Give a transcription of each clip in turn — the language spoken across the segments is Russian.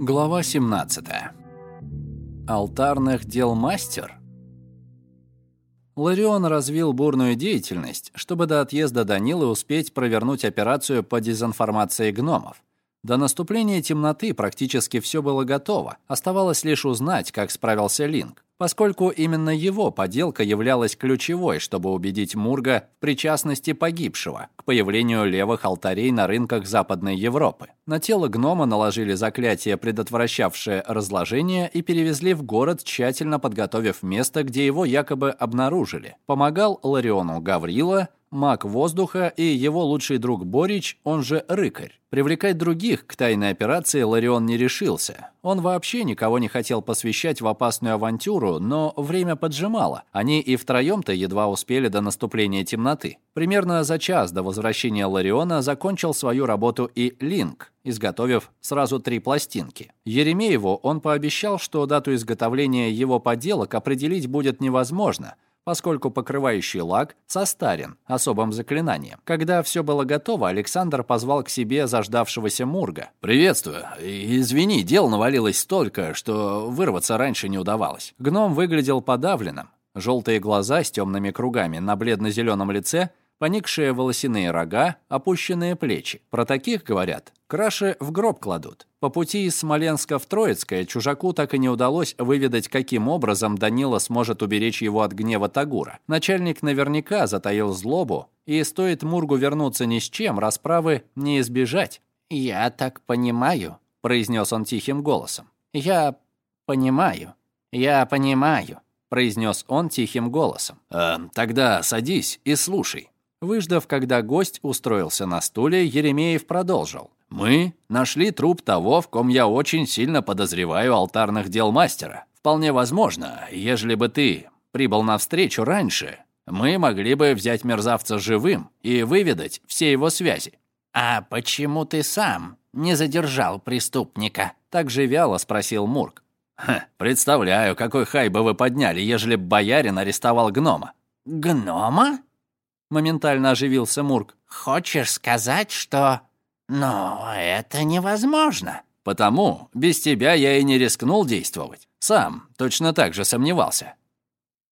Глава 17. Алтарных дел мастер? Ларион развил бурную деятельность, чтобы до отъезда Данилы успеть провернуть операцию по дезинформации гномов. До наступления темноты практически все было готово. Оставалось лишь узнать, как справился Линк, поскольку именно его поделка являлась ключевой, чтобы убедить Мурга в причастности погибшего к появлению левых алтарей на рынках Западной Европы. На тело гнома наложили заклятие, предотвращавшее разложение, и перевезли в город, тщательно подготовив место, где его якобы обнаружили. Помогал Лариону Гаврила, маг воздуха и его лучший друг Борич, он же Рыкарь. Привлекать других к тайной операции Ларион не решился. Он вообще никого не хотел посвящать в опасную авантюру, но время поджимало. Они и втроем-то едва успели до наступления темноты. Примерно за час до возвращения Лариона закончил свою работу и Линк, изготовив сразу три пластинки. Еремееву он пообещал, что дату изготовления его поделок определить будет невозможно – поскольку покрывающий лак состарен особым заклинанием. Когда все было готово, Александр позвал к себе заждавшегося Мурга. «Приветствую. Извини, дел навалилось столько, что вырваться раньше не удавалось». Гном выглядел подавленным. Желтые глаза с темными кругами на бледно-зеленом лице поникшие волосяные рога, опущенные плечи. Про таких, говорят, краши в гроб кладут. По пути из Смоленска в Троицкое чужаку так и не удалось выведать, каким образом Данила сможет уберечь его от гнева Тагура. Начальник наверняка затаил злобу, и стоит Мургу вернуться ни с чем, расправы не избежать. «Я так понимаю», — произнес он тихим голосом. «Я понимаю, я понимаю», — произнес он тихим голосом. «Э, «Тогда садись и слушай», Выждав, когда гость устроился на стуле, Еремеев продолжил. «Мы нашли труп того, в ком я очень сильно подозреваю алтарных дел мастера. Вполне возможно, ежели бы ты прибыл навстречу раньше, мы могли бы взять мерзавца живым и выведать все его связи». «А почему ты сам не задержал преступника?» Так же вяло спросил Мурк. «Представляю, какой хай бы вы подняли, ежели б боярин арестовал гнома». «Гнома?» Моментально оживился Мурк. «Хочешь сказать, что... Но это невозможно». «Потому без тебя я и не рискнул действовать. Сам точно так же сомневался».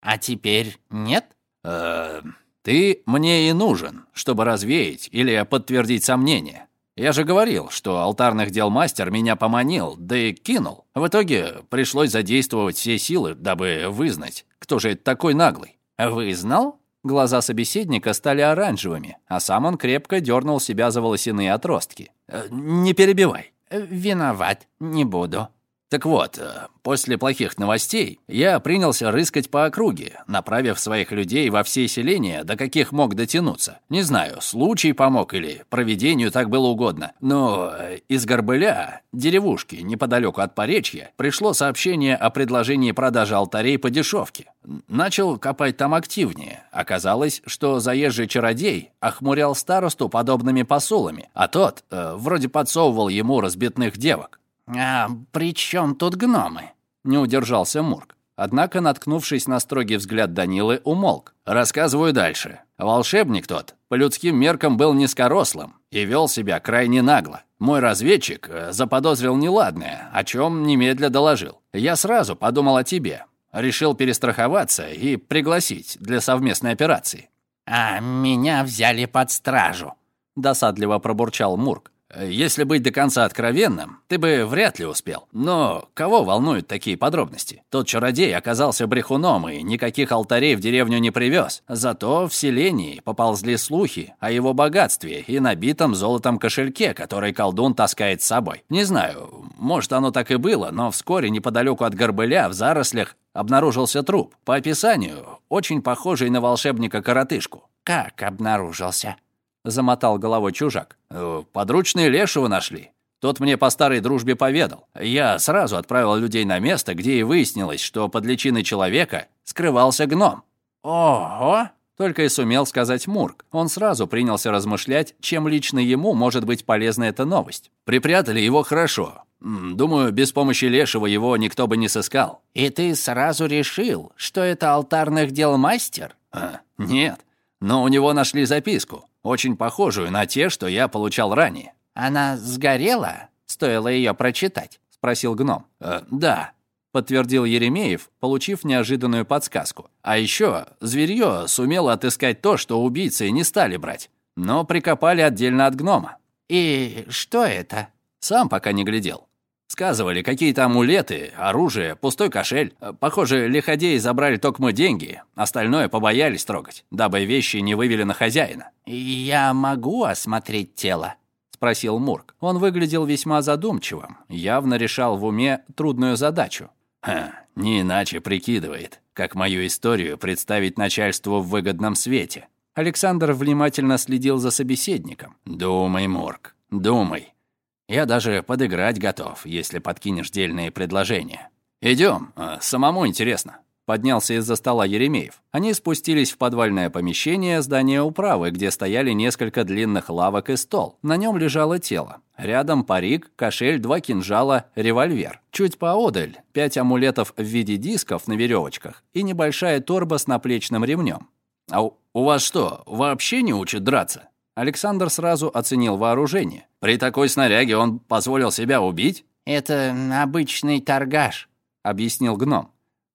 «А теперь нет?» э ты мне и нужен, чтобы развеять или подтвердить сомнения. Я же говорил, что алтарных дел мастер меня поманил, да и кинул. В итоге пришлось задействовать все силы, дабы вызнать, кто же это такой наглый. Вызнал? Глаза собеседника стали оранжевыми, а сам он крепко дернул себя за волосяные отростки. «Э, «Не перебивай». «Виноват, не буду». Так вот, э, после плохих новостей я принялся рыскать по округе, направив своих людей во все селения, до каких мог дотянуться. Не знаю, случай помог или проведению так было угодно, но э, из Горбыля, деревушки неподалеку от Поречья, пришло сообщение о предложении продажи алтарей по дешевке. Начал копать там активнее. Оказалось, что заезжий чародей охмурял старосту подобными посулами, а тот э, вроде подсовывал ему разбитных девок. «А при чем тут гномы?» — не удержался Мурк. Однако, наткнувшись на строгий взгляд Данилы, умолк. «Рассказываю дальше. Волшебник тот по людским меркам был низкорослым и вел себя крайне нагло. Мой разведчик э, заподозрил неладное, о чем немедля доложил. Я сразу подумал о тебе. Решил перестраховаться и пригласить для совместной операции». «А меня взяли под стражу», — досадливо пробурчал Мурк. Если быть до конца откровенным, ты бы вряд ли успел. Но кого волнуют такие подробности? Тот чародей оказался брехуном и никаких алтарей в деревню не привез. Зато в селении поползли слухи о его богатстве и набитом золотом кошельке, который колдун таскает с собой. Не знаю, может оно так и было, но вскоре неподалеку от Горбыля в зарослях обнаружился труп. По описанию, очень похожий на волшебника-коротышку. «Как обнаружился?» — замотал головой чужак. «Э, «Подручные Лешего нашли. Тот мне по старой дружбе поведал. Я сразу отправил людей на место, где и выяснилось, что под личиной человека скрывался гном». «Ого!» Только и сумел сказать Мурк. Он сразу принялся размышлять, чем лично ему может быть полезна эта новость. Припрятали его хорошо. Думаю, без помощи Лешего его никто бы не сыскал. «И ты сразу решил, что это алтарных дел мастер?» а, «Нет, но у него нашли записку очень похожую на те, что я получал ранее. Она сгорела? Стоило ее прочитать. спросил гном. «Э, «Да», — подтвердил Еремеев, получив неожиданную подсказку. «А еще зверье сумело отыскать то, что убийцы не стали брать, но прикопали отдельно от гнома». «И что это?» Сам пока не глядел. Сказывали, какие-то амулеты, оружие, пустой кошель. Похоже, лиходеи забрали только мы деньги, остальное побоялись трогать, дабы вещи не вывели на хозяина. «Я могу осмотреть тело?» спросил Мурк. Он выглядел весьма задумчивым, явно решал в уме трудную задачу. «Ха, не иначе прикидывает, как мою историю представить начальству в выгодном свете». Александр внимательно следил за собеседником. «Думай, Мурк, думай. Я даже подыграть готов, если подкинешь дельные предложения. Идем, а, самому интересно». Поднялся из-за стола Еремеев. Они спустились в подвальное помещение здания управы, где стояли несколько длинных лавок и стол. На нем лежало тело. Рядом парик, кошель, два кинжала, револьвер. Чуть поодаль пять амулетов в виде дисков на веревочках и небольшая торба с наплечным ремнем. «А у вас что, вообще не учат драться?» Александр сразу оценил вооружение. «При такой снаряге он позволил себя убить?» «Это обычный торгаш», — объяснил гном.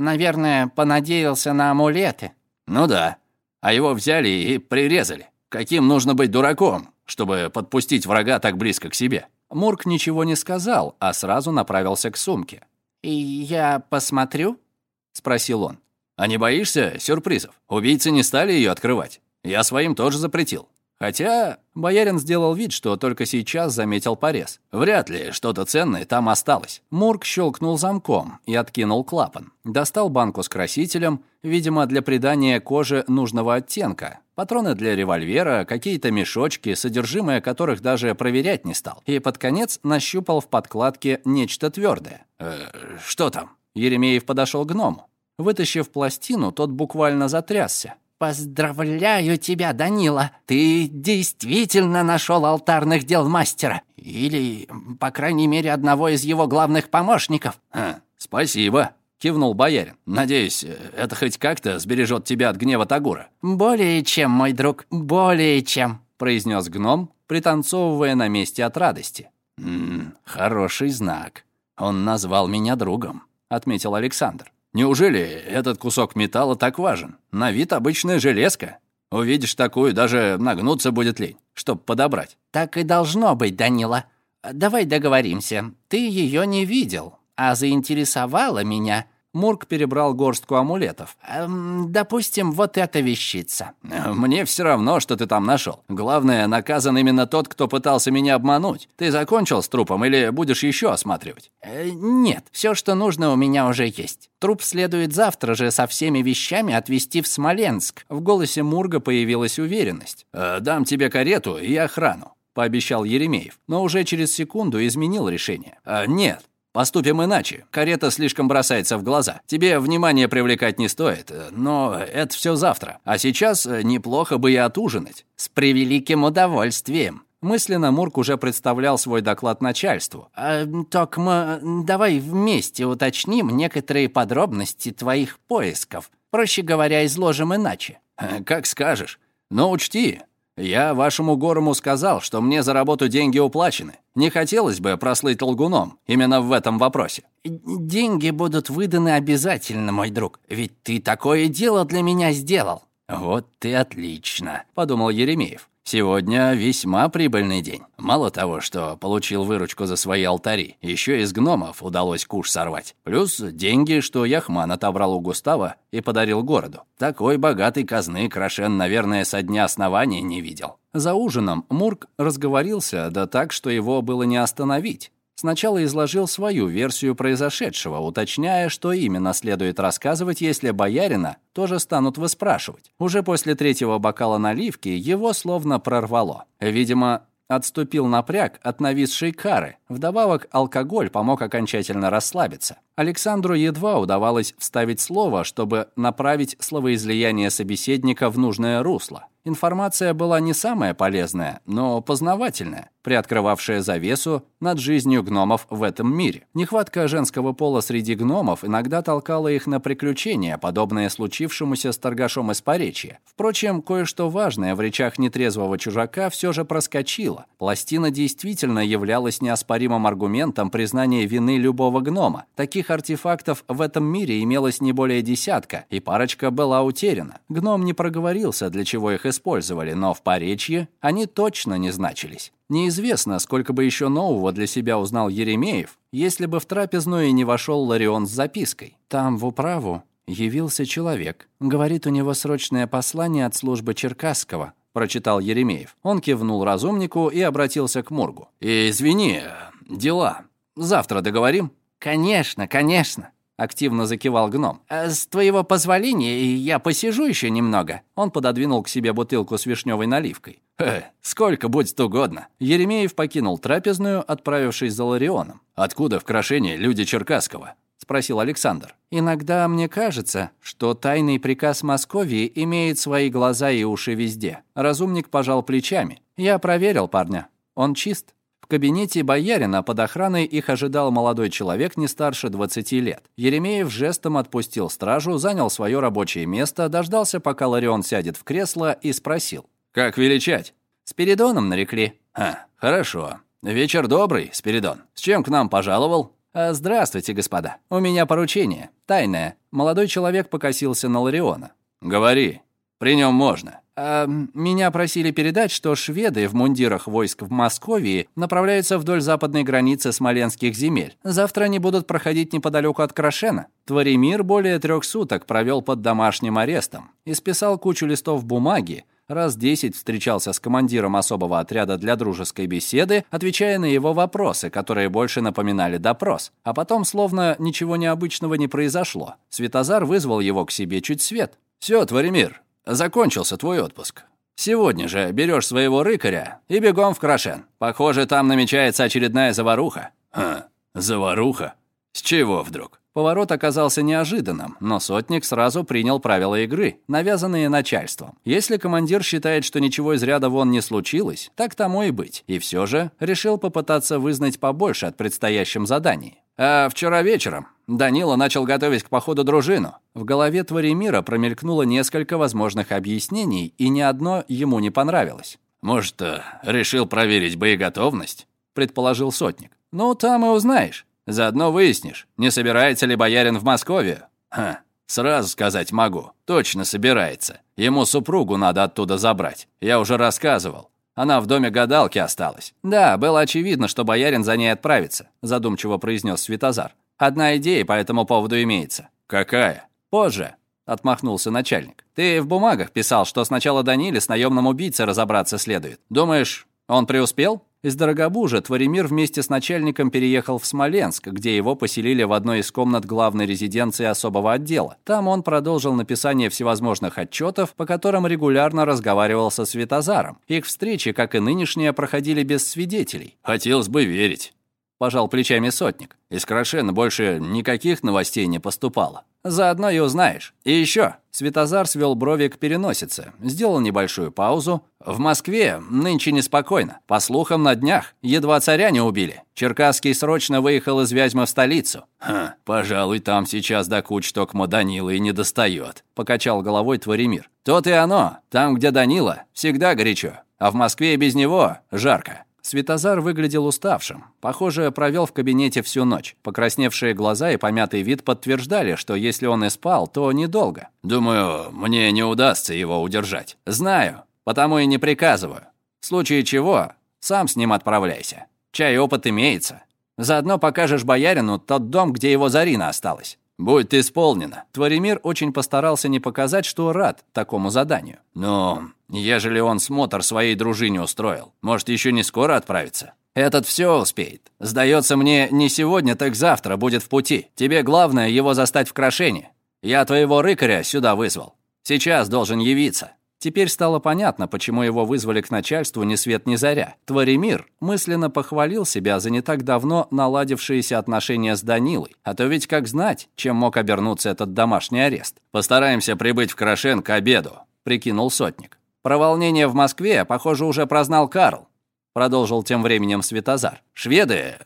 Наверное, понадеялся на амулеты. Ну да. А его взяли и прирезали. Каким нужно быть дураком, чтобы подпустить врага так близко к себе? Мурк ничего не сказал, а сразу направился к сумке. «И я посмотрю?» — спросил он. «А не боишься сюрпризов? Убийцы не стали ее открывать. Я своим тоже запретил. Хотя боярин сделал вид, что только сейчас заметил порез. Вряд ли что-то ценное там осталось. Мурк щелкнул замком и откинул клапан. Достал банку с красителем, видимо, для придания коже нужного оттенка. Патроны для револьвера, какие-то мешочки, содержимое которых даже проверять не стал. И под конец нащупал в подкладке нечто твердое. «Э, «Что там?» Еремеев подошел к гному. Вытащив пластину, тот буквально затрясся. «Поздравляю тебя, Данила! Ты действительно нашел алтарных дел мастера! Или, по крайней мере, одного из его главных помощников!» а, «Спасибо!» — кивнул боярин. «Надеюсь, это хоть как-то сбережет тебя от гнева Тагура». «Более чем, мой друг, более чем!» — произнес гном, пританцовывая на месте от радости. «М -м, «Хороший знак. Он назвал меня другом», — отметил Александр. Неужели этот кусок металла так важен? На вид обычная железка. Увидишь такую, даже нагнуться будет лень, чтоб подобрать. Так и должно быть, Данила. Давай договоримся. Ты ее не видел, а заинтересовала меня Мурк перебрал горстку амулетов. Эм, «Допустим, вот эта вещица». «Мне все равно, что ты там нашел. Главное, наказан именно тот, кто пытался меня обмануть. Ты закончил с трупом или будешь еще осматривать?» э, «Нет, все, что нужно, у меня уже есть. Труп следует завтра же со всеми вещами отвезти в Смоленск». В голосе Мурга появилась уверенность. «Э, «Дам тебе карету и охрану», — пообещал Еремеев, но уже через секунду изменил решение. «Э, «Нет, Поступим иначе. Карета слишком бросается в глаза. Тебе внимание привлекать не стоит, но это все завтра. А сейчас неплохо бы и отужинать. С превеликим удовольствием. Мысленно Мурк уже представлял свой доклад начальству. А, «Так мы давай вместе уточним некоторые подробности твоих поисков. Проще говоря, изложим иначе». «Как скажешь. Но учти, я вашему Горому сказал, что мне за работу деньги уплачены. Не хотелось бы прослыть лгуном именно в этом вопросе. Деньги будут выданы обязательно, мой друг. Ведь ты такое дело для меня сделал. Вот ты отлично, подумал Еремеев. Сегодня весьма прибыльный день. Мало того, что получил выручку за свои алтари, еще из гномов удалось куш сорвать. Плюс деньги, что Яхман отобрал у Густава и подарил городу. Такой богатой казны Крашен, наверное, со дня основания не видел. За ужином Мурк разговорился, да так, что его было не остановить. Сначала изложил свою версию произошедшего, уточняя, что именно следует рассказывать, если боярина тоже станут выспрашивать. Уже после третьего бокала наливки его словно прорвало. Видимо, отступил напряг от нависшей кары. Вдобавок, алкоголь помог окончательно расслабиться. Александру едва удавалось вставить слово, чтобы направить словоизлияние собеседника в нужное русло. Информация была не самая полезная, но познавательная, приоткрывавшая завесу над жизнью гномов в этом мире. Нехватка женского пола среди гномов иногда толкала их на приключения, подобные случившемуся с торгашом из Поречья. Впрочем, кое-что важное в речах нетрезвого чужака все же проскочило. Пластина действительно являлась неоспоримым аргументом признания вины любого гнома. Таких артефактов в этом мире имелось не более десятка, и парочка была утеряна. Гном не проговорился, для чего их использовали, но в Поречье они точно не значились. Неизвестно, сколько бы еще нового для себя узнал Еремеев, если бы в трапезную не вошел Ларион с запиской. Там, в управу, явился человек. Говорит, у него срочное послание от службы Черкасского. Прочитал Еремеев. Он кивнул разумнику и обратился к Мургу. «Извини, дела. Завтра договорим?» «Конечно, конечно», активно закивал гном. «Э, «С твоего позволения я посижу еще немного». Он пододвинул к себе бутылку с вишневой наливкой. «Э, сколько будет угодно». Еремеев покинул трапезную, отправившись за Ларионом. «Откуда в Крашении люди Черкасского?» — спросил Александр. «Иногда мне кажется, что тайный приказ Московии имеет свои глаза и уши везде». Разумник пожал плечами. «Я проверил парня. Он чист» кабинете боярина под охраной их ожидал молодой человек не старше 20 лет. Еремеев жестом отпустил стражу, занял свое рабочее место, дождался, пока Ларион сядет в кресло и спросил. «Как величать?» «Спиридоном нарекли». «А, хорошо. Вечер добрый, Спиридон. С чем к нам пожаловал?» «А, «Здравствуйте, господа. У меня поручение. Тайное». Молодой человек покосился на Лариона. «Говори. При нем можно». А, меня просили передать, что шведы в мундирах войск в Москве направляются вдоль западной границы смоленских земель. Завтра они будут проходить неподалеку от Крашена. Творимир более трех суток провел под домашним арестом. и списал кучу листов бумаги, раз десять встречался с командиром особого отряда для дружеской беседы, отвечая на его вопросы, которые больше напоминали допрос. А потом, словно ничего необычного не произошло, Светозар вызвал его к себе чуть свет. «Все, Творимир, Закончился твой отпуск. Сегодня же берешь своего рыкаря и бегом в Крашен. Похоже, там намечается очередная заваруха». «Ха, заваруха? С чего вдруг?» Поворот оказался неожиданным, но сотник сразу принял правила игры, навязанные начальством. Если командир считает, что ничего из ряда вон не случилось, так тому и быть. И все же решил попытаться вызнать побольше от предстоящем задании. А вчера вечером Данила начал готовить к походу дружину. В голове Творимира промелькнуло несколько возможных объяснений, и ни одно ему не понравилось. «Может, э, решил проверить боеготовность?» — предположил сотник. «Ну, там и узнаешь. Заодно выяснишь, не собирается ли боярин в Москве. Ха, сразу сказать могу. Точно собирается. Ему супругу надо оттуда забрать. Я уже рассказывал. Она в доме гадалки осталась. Да, было очевидно, что боярин за ней отправится, задумчиво произнес Светозар. Одна идея по этому поводу имеется. Какая? Позже, отмахнулся начальник. Ты в бумагах писал, что сначала Даниле с наемным убийцей разобраться следует. Думаешь, он преуспел? Из Дорогобужа Творимир вместе с начальником переехал в Смоленск, где его поселили в одной из комнат главной резиденции особого отдела. Там он продолжил написание всевозможных отчетов, по которым регулярно разговаривал со Светозаром. Их встречи, как и нынешние, проходили без свидетелей. «Хотелось бы верить», — пожал плечами сотник. «Из Крашена больше никаких новостей не поступало». Заодно и узнаешь. И еще. Светозар свел брови к переносице, сделал небольшую паузу. В Москве нынче неспокойно. По слухам, на днях едва царя не убили. Черкасский срочно выехал из Вязьмы в столицу. «Ха, пожалуй, там сейчас до куч токмо Данила и не достает», — покачал головой Творимир. «То-то и оно. Там, где Данила, всегда горячо. А в Москве и без него жарко». Светозар выглядел уставшим. Похоже, провел в кабинете всю ночь. Покрасневшие глаза и помятый вид подтверждали, что если он и спал, то недолго. «Думаю, мне не удастся его удержать». «Знаю, потому и не приказываю. В случае чего, сам с ним отправляйся. Чай опыт имеется. Заодно покажешь боярину тот дом, где его Зарина осталась. «Будет исполнено». Творимир очень постарался не показать, что рад такому заданию. «Но ежели он смотр своей дружине устроил, может, еще не скоро отправится?» «Этот все успеет. Сдается мне, не сегодня, так завтра будет в пути. Тебе главное его застать в крашении. Я твоего рыкаря сюда вызвал. Сейчас должен явиться». Теперь стало понятно, почему его вызвали к начальству ни свет ни заря. Творимир мысленно похвалил себя за не так давно наладившиеся отношения с Данилой. А то ведь как знать, чем мог обернуться этот домашний арест. «Постараемся прибыть в Крашен к обеду», — прикинул сотник. Про волнение в Москве, похоже, уже прознал Карл. Продолжил тем временем Светозар. Шведы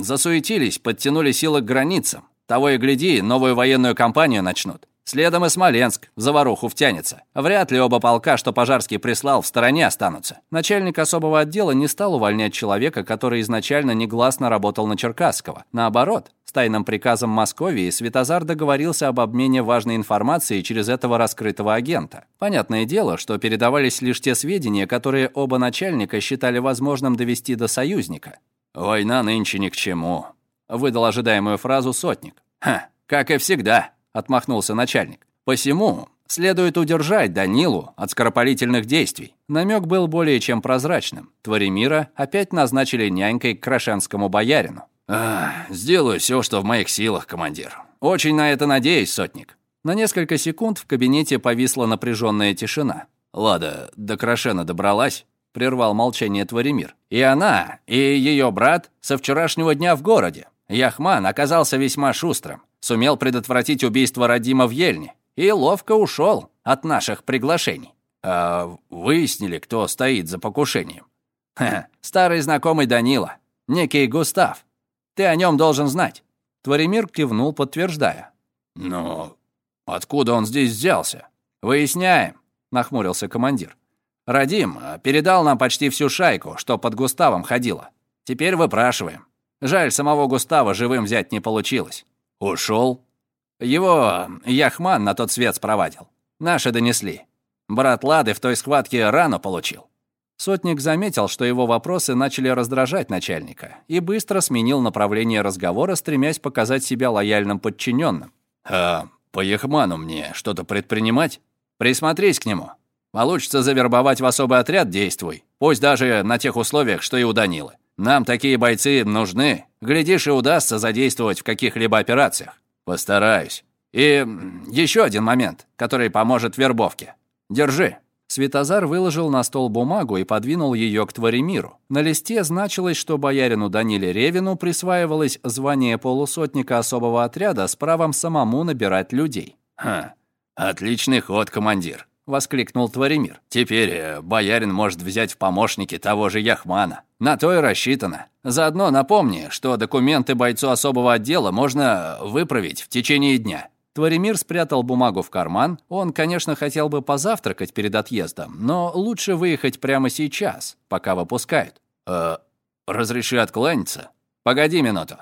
засуетились, подтянули силы к границам. Того и гляди, новую военную кампанию начнут. Следом и Смоленск в заваруху втянется. Вряд ли оба полка, что Пожарский прислал, в стороне останутся. Начальник особого отдела не стал увольнять человека, который изначально негласно работал на Черкасского. Наоборот, с тайным приказом Московии Светозар договорился об обмене важной информацией через этого раскрытого агента. Понятное дело, что передавались лишь те сведения, которые оба начальника считали возможным довести до союзника. «Война нынче ни к чему», — выдал ожидаемую фразу сотник. «Ха, как и всегда», — отмахнулся начальник. «Посему следует удержать Данилу от скоропалительных действий». Намек был более чем прозрачным. Творимира опять назначили нянькой к крашенскому боярину. «Сделаю все, что в моих силах, командир. Очень на это надеюсь, сотник». На несколько секунд в кабинете повисла напряженная тишина. «Лада до Крашена добралась?» — прервал молчание Творимир. «И она, и ее брат со вчерашнего дня в городе. Яхман оказался весьма шустрым сумел предотвратить убийство Радима в Ельне и ловко ушел от наших приглашений. А выяснили, кто стоит за покушением. Ха, старый знакомый Данила, некий Густав. Ты о нем должен знать. Творимир кивнул, подтверждая. Но откуда он здесь взялся? Выясняем, нахмурился командир. Радим передал нам почти всю шайку, что под Густавом ходила. Теперь выпрашиваем. Жаль, самого Густава живым взять не получилось. «Ушел?» «Его Яхман на тот свет спровадил. Наши донесли. Брат Лады в той схватке рану получил». Сотник заметил, что его вопросы начали раздражать начальника, и быстро сменил направление разговора, стремясь показать себя лояльным подчиненным. «А по Яхману мне что-то предпринимать? Присмотрись к нему. Получится завербовать в особый отряд, действуй. Пусть даже на тех условиях, что и у Данилы. Нам такие бойцы нужны. Глядишь, и удастся задействовать в каких-либо операциях. Постараюсь. И еще один момент, который поможет вербовке. Держи». Светозар выложил на стол бумагу и подвинул ее к Творимиру. На листе значилось, что боярину Даниле Ревину присваивалось звание полусотника особого отряда с правом самому набирать людей. «Ха, отличный ход, командир», — воскликнул Творимир. «Теперь э, боярин может взять в помощники того же Яхмана. На то и рассчитано. Заодно напомни, что документы бойцу особого отдела можно выправить в течение дня». Творимир спрятал бумагу в карман. Он, конечно, хотел бы позавтракать перед отъездом, но лучше выехать прямо сейчас, пока выпускают. «Э, разреши откланяться? Погоди минуту.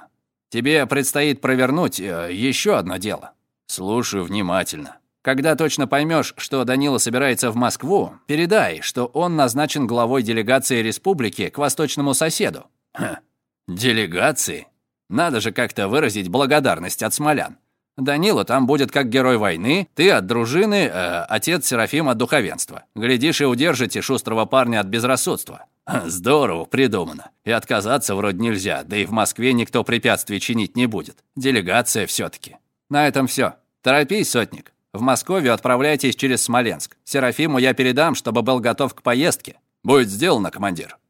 Тебе предстоит провернуть э, еще одно дело. Слушаю внимательно. Когда точно поймешь, что Данила собирается в Москву, передай, что он назначен главой делегации республики к восточному соседу. Ха, делегации? Надо же как-то выразить благодарность от смолян. Данила там будет как герой войны, ты от дружины, э, отец Серафим от духовенства. Глядишь и удержите шустрого парня от безрассудства. Здорово придумано. И отказаться вроде нельзя, да и в Москве никто препятствий чинить не будет. Делегация все таки На этом все. Торопись, сотник. В Москве отправляйтесь через Смоленск. Серафиму я передам, чтобы был готов к поездке. Будет сделано, командир.